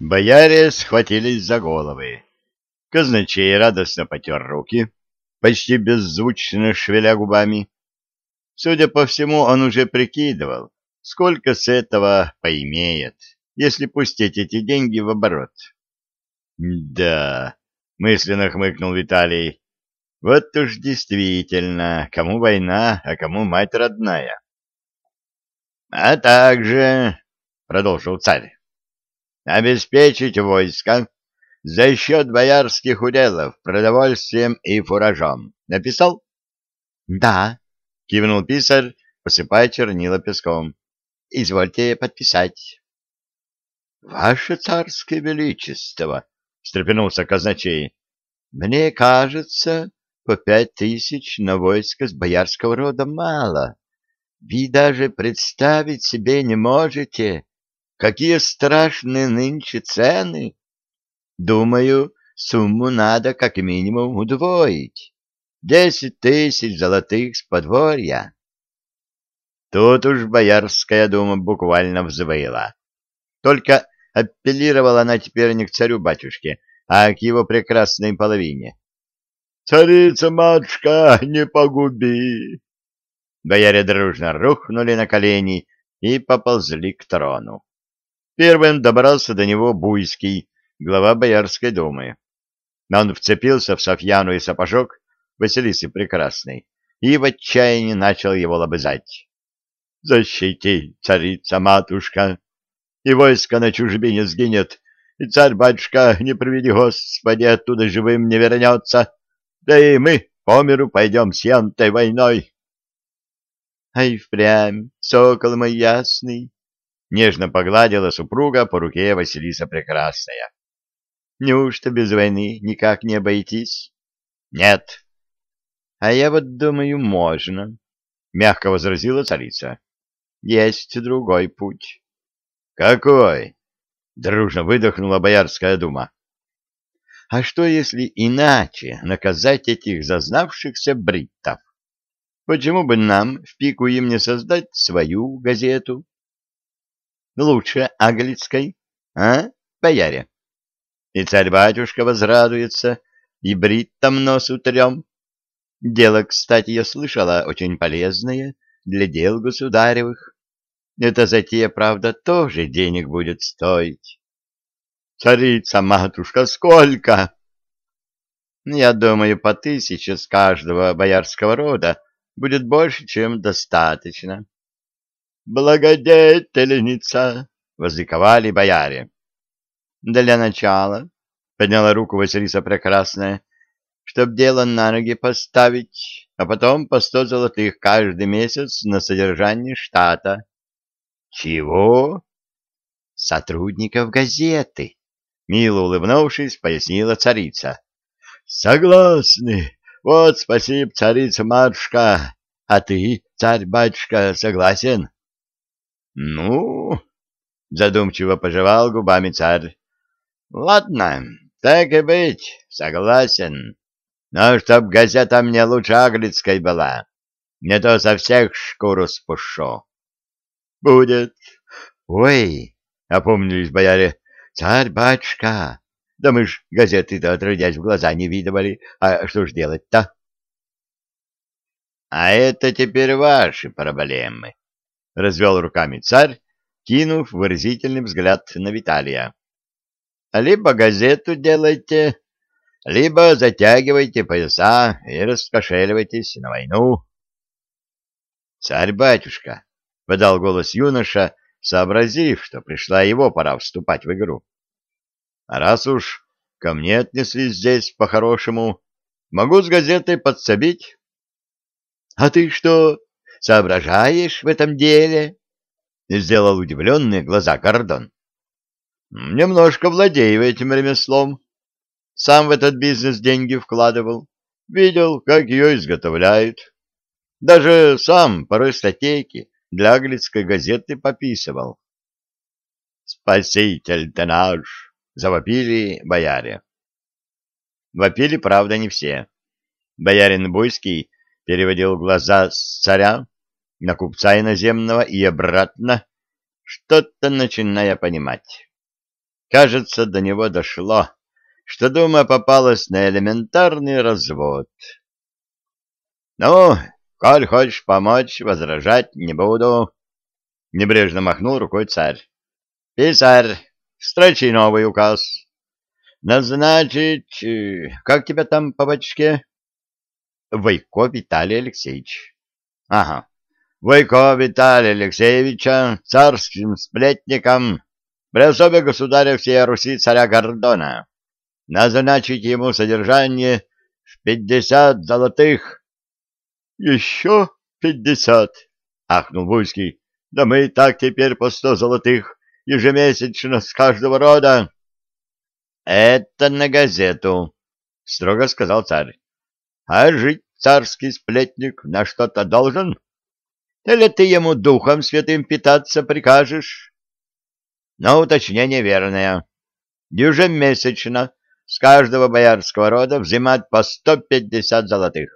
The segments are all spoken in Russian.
Бояре схватились за головы. Казначей радостно потер руки, почти беззвучно шевеля губами. Судя по всему, он уже прикидывал, сколько с этого поимеет, если пустить эти деньги в оборот. «Да», — мысленно хмыкнул Виталий, — «вот уж действительно, кому война, а кому мать родная». «А также», — продолжил царь, обеспечить войско за счет боярских уделов продовольствием и фуражом. Написал? — Да, — кивнул писарь, посыпая чернила песком. — Извольте подписать. — Ваше царское величество, — встрепенулся казначей, — мне кажется, по пять тысяч на войско с боярского рода мало. Вы даже представить себе не можете, Какие страшные нынче цены! Думаю, сумму надо как минимум удвоить. Десять тысяч золотых с подворья. Тут уж Боярская дума буквально взвыла. Только апеллировала она теперь не к царю-батюшке, а к его прекрасной половине. «Царица-матушка, не погуби!» Бояре дружно рухнули на колени и поползли к трону. Первым добрался до него Буйский, глава Боярской думы. Он вцепился в Софьяну и сапожок Василисы Прекрасной и в отчаянии начал его лобызать. «Защити, царица-матушка, и войско на чужбине сгинет, и царь-батюшка, не приведи Господи, оттуда живым не вернется, да и мы по миру пойдем с янтой войной». «Ай, впрямь, сокол мой ясный!» Нежно погладила супруга по руке Василиса Прекрасная. Неужто без войны никак не обойтись? Нет. А я вот думаю, можно, мягко возразила царица. Есть другой путь. Какой? Дружно выдохнула Боярская дума. А что, если иначе наказать этих зазнавшихся бриттов? Почему бы нам в пику им не создать свою газету? Лучше Аглицкой, а, бояре? И царь-батюшка возрадуется, и бриттом нос утрем. Дело, кстати, я слышала, очень полезное для дел государевых. Эта затея, правда, тоже денег будет стоить. Царица-матушка, сколько? Я думаю, по тысяче с каждого боярского рода будет больше, чем достаточно. «Благодетельница!» — возликовали бояре. «Для начала», — подняла руку Василиса Прекрасная, «чтоб дело на ноги поставить, а потом по сто золотых каждый месяц на содержание штата». «Чего?» «Сотрудников газеты», — мило улыбнувшись, пояснила царица. «Согласны. Вот спасибо, царица-матушка. А ты, царь-батюшка, согласен?» Ну, задумчиво пожевал губами царь. Ладно, так и быть, согласен. Но чтоб газета мне лучше Аглицкой была, не то со всех шкуру спушу. Будет. Ой, опомнились бояре, царь-батюшка, да мы ж газеты-то отродясь в глаза не видывали, а что ж делать-то? А это теперь ваши проблемы, — развел руками царь, кинув выразительный взгляд на Виталия. — Либо газету делайте, либо затягивайте пояса и раскошеливайтесь на войну. — Царь-батюшка, — подал голос юноша, сообразив, что пришла его пора вступать в игру. — А раз уж ко мне отнеслись здесь по-хорошему, могу с газетой подсобить. — А ты что, соображаешь в этом деле? — сделал удивленные глаза Гордон. — Немножко владею этим ремеслом. Сам в этот бизнес деньги вкладывал. Видел, как ее изготовляют. Даже сам порой статейки для английской газеты пописывал. «Спаситель-то наш!» — завопили бояре. Вопили, правда, не все. Боярин Буйский переводил глаза с царя на купца иноземного и обратно, что-то начиная понимать. Кажется, до него дошло, что дума попалась на элементарный развод. «Ну, коль хочешь помочь, возражать не буду», — небрежно махнул рукой царь. «Писарь, строчи новый указ. Назначить... Э, как тебя там по бачке?» «Войко Виталий Алексеевич». «Ага. Войко Виталия Алексеевича царским сплетником при особе государя всей Руси царя Гордона. Назначить ему содержание в пятьдесят золотых. — Еще пятьдесят, — ахнул Буйский. — Да мы и так теперь по сто золотых ежемесячно с каждого рода. — Это на газету, — строго сказал царь. — А жить царский сплетник на что-то должен? Или ты ему духом святым питаться прикажешь? но уточнение верное. Ежемесячно с каждого боярского рода взимать по сто пятьдесят золотых.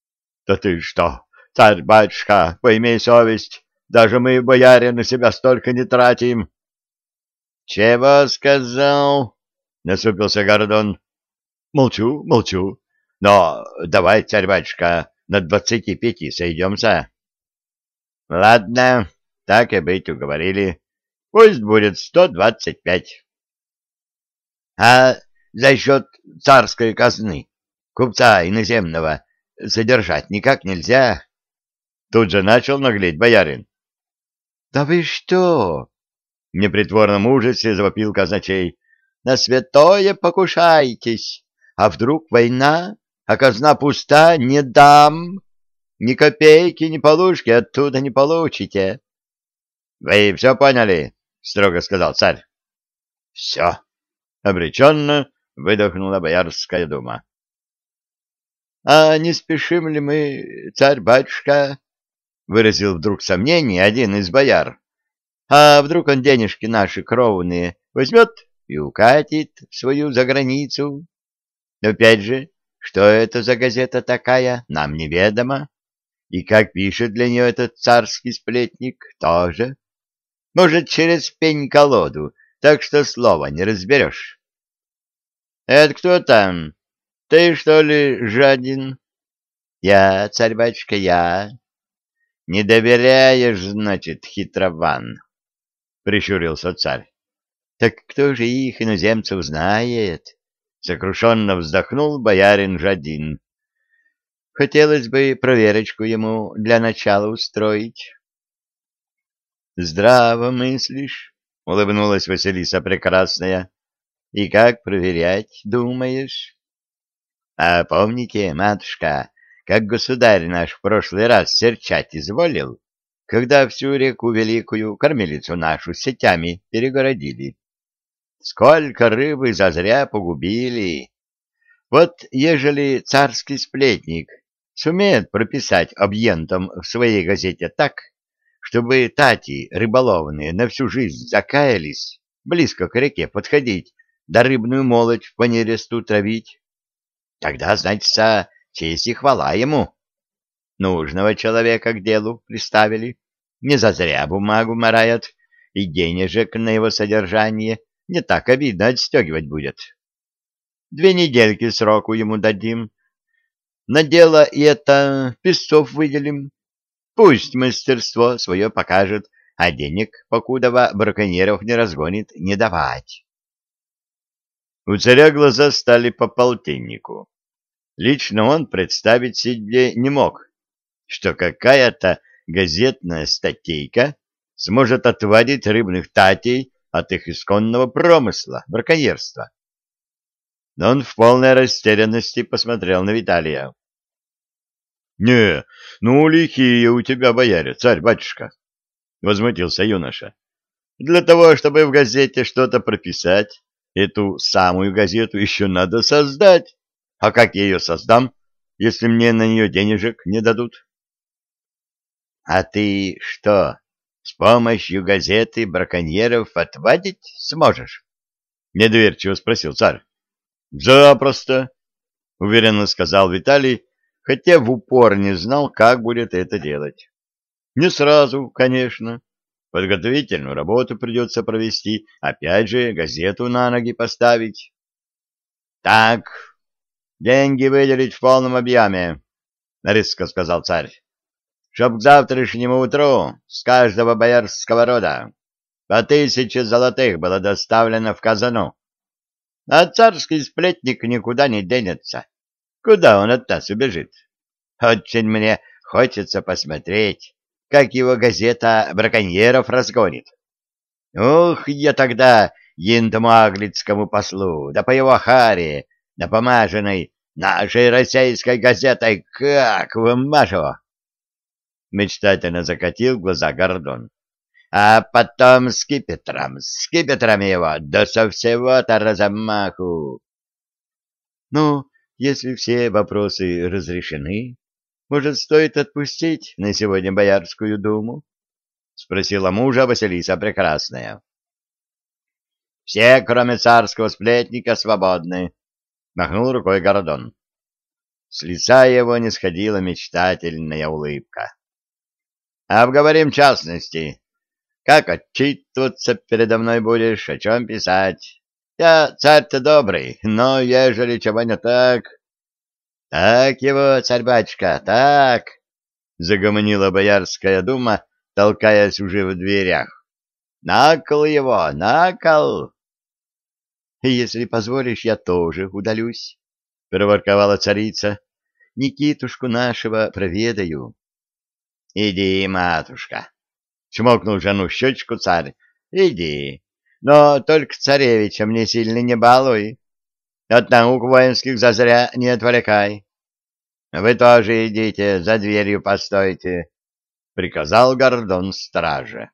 — Да ты что, царь-батюшка, поимей совесть, даже мы, бояре, на себя столько не тратим. — Чего сказал? — насупился Гордон. — Молчу, молчу. Но давай, царь-батюшка, на двадцати пяти сойдемся. — Ладно, так и быть, уговорили. Пусть будет сто двадцать пять. А за счет царской казны купца иноземного содержать никак нельзя. Тут же начал наглеть боярин. — Да вы что? — в непритворном ужасе завопил казначей. — На святое покушайтесь. А вдруг война, а казна пуста, не дам. Ни копейки, ни полушки оттуда не получите. — Вы все поняли? — строго сказал царь. — Все. Обреченно выдохнула Боярская дума. — А не спешим ли мы, царь-батюшка? — выразил вдруг сомнение один из бояр. — А вдруг он денежки наши кровные возьмет и укатит в свою заграницу? Опять же, что это за газета такая, нам неведомо. И как пишет для нее этот царский сплетник, тоже. Может, через пень-колоду, так что слова не разберешь. — Это кто там? Ты, что ли, жадин? — Я, царь-батюшка, я. — Не доверяешь, значит, хитрован, — прищурился царь. — Так кто же их, иноземцев, знает? — сокрушенно вздохнул боярин Жадин. — Хотелось бы проверочку ему для начала устроить. Здраво мыслишь, — улыбнулась Василиса Прекрасная. — И как проверять, думаешь? — А помните, матушка, как государь наш в прошлый раз серчать изволил, когда всю реку Великую кормилицу нашу сетями перегородили? Сколько рыбы зазря погубили! Вот ежели царский сплетник сумеет прописать объентом в своей газете так, чтобы тати рыболовные на всю жизнь закаялись, близко к реке подходить, да рыбную молоть по нересту травить. Тогда, значит, честь и хвала ему. Нужного человека к делу приставили, не зазря бумагу марают, и денежек на его содержание не так обидно отстегивать будет. Две недельки сроку ему дадим. На дело и это песцов выделим, Пусть мастерство свое покажет, а денег, покудова браконьеров не разгонит, не давать. У царя глаза стали по полтиннику. Лично он представить себе не мог, что какая-то газетная статейка сможет отводить рыбных татей от их исконного промысла, браконьерства. Но он в полной растерянности посмотрел на Виталия. Не, ну лихие у тебя бояре, царь-батюшка, — возмутился юноша. Для того, чтобы в газете что-то прописать, эту самую газету еще надо создать. А как я ее создам, если мне на нее денежек не дадут? — А ты что, с помощью газеты браконьеров отвадить сможешь? — недоверчиво спросил царь. — Запросто, — уверенно сказал Виталий, хотя в упор не знал, как будет это делать. Не сразу, конечно. Подготовительную работу придется провести, опять же, газету на ноги поставить. — Так, деньги выделить в полном объеме, — резко сказал царь, — чтоб к завтрашнему утру с каждого боярского рода по тысяче золотых было доставлено в казану. А царский сплетник никуда не денется. Куда он от нас убежит? Очень мне хочется посмотреть, как его газета браконьеров разгонит. Ух, я тогда ентомаглицкому послу, да по его харе, напомаженной нашей российской газетой, как вымажу!» Мечтательно закатил глаза Гордон. «А потом скипетром, скипетром его, да со всего-то размаху!» «Ну, если все вопросы разрешены, может, стоит отпустить на сегодня Боярскую думу? — спросила мужа Василиса Прекрасная. — Все, кроме царского сплетника, свободны, — махнул рукой Гордон. С лица его не сходила мечтательная улыбка. — Обговорим частности. Как отчитываться передо мной будешь, о чем писать? Я царь-то добрый, но ежели чего не так... — Так его, царь-батюшка, так! — загомонила Боярская дума, толкаясь уже в дверях. — Накол его, накол! — Если позволишь, я тоже удалюсь, — проворковала царица. — Никитушку нашего проведаю. — Иди, матушка! — чмокнул жену щечку царь. — Иди, но только царевича мне сильно не балуй. От наук воинских зазря не отвлекай. — Вы тоже идите, за дверью постойте, — приказал Гордон страже.